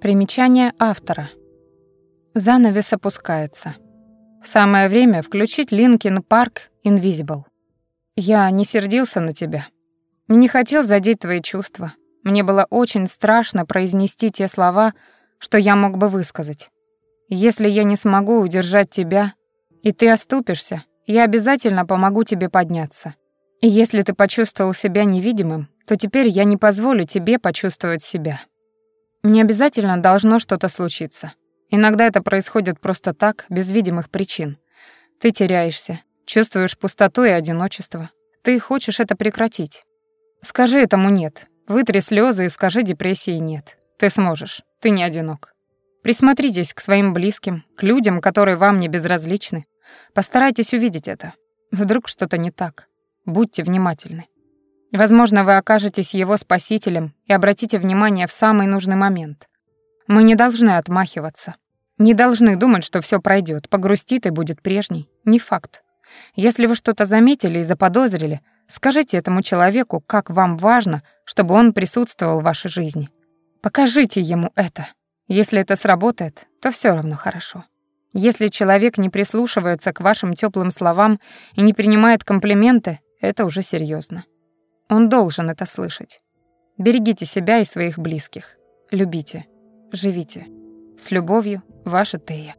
Примечание автора. Занавес опускается. Самое время включить Linkin Park Invisible. Я не сердился на тебя. Не хотел задеть твои чувства. Мне было очень страшно произнести те слова, что я мог бы высказать. Если я не смогу удержать тебя, и ты оступишься, я обязательно помогу тебе подняться. И если ты почувствовал себя невидимым, то теперь я не позволю тебе почувствовать себя. Не обязательно должно что-то случиться. Иногда это происходит просто так, без видимых причин. Ты теряешься, чувствуешь пустоту и одиночество. Ты хочешь это прекратить. Скажи этому «нет». Вытри слезы и скажи депрессии «нет». Ты сможешь, ты не одинок. Присмотритесь к своим близким, к людям, которые вам не безразличны. Постарайтесь увидеть это. Вдруг что-то не так. Будьте внимательны. Возможно, вы окажетесь его спасителем и обратите внимание в самый нужный момент. Мы не должны отмахиваться. Не должны думать, что все пройдет, погрустит и будет прежней. Не факт. Если вы что-то заметили и заподозрили, скажите этому человеку, как вам важно, чтобы он присутствовал в вашей жизни. Покажите ему это. Если это сработает, то все равно хорошо. Если человек не прислушивается к вашим теплым словам и не принимает комплименты, это уже серьезно. Он должен это слышать. Берегите себя и своих близких. Любите. Живите. С любовью, ваша Тея.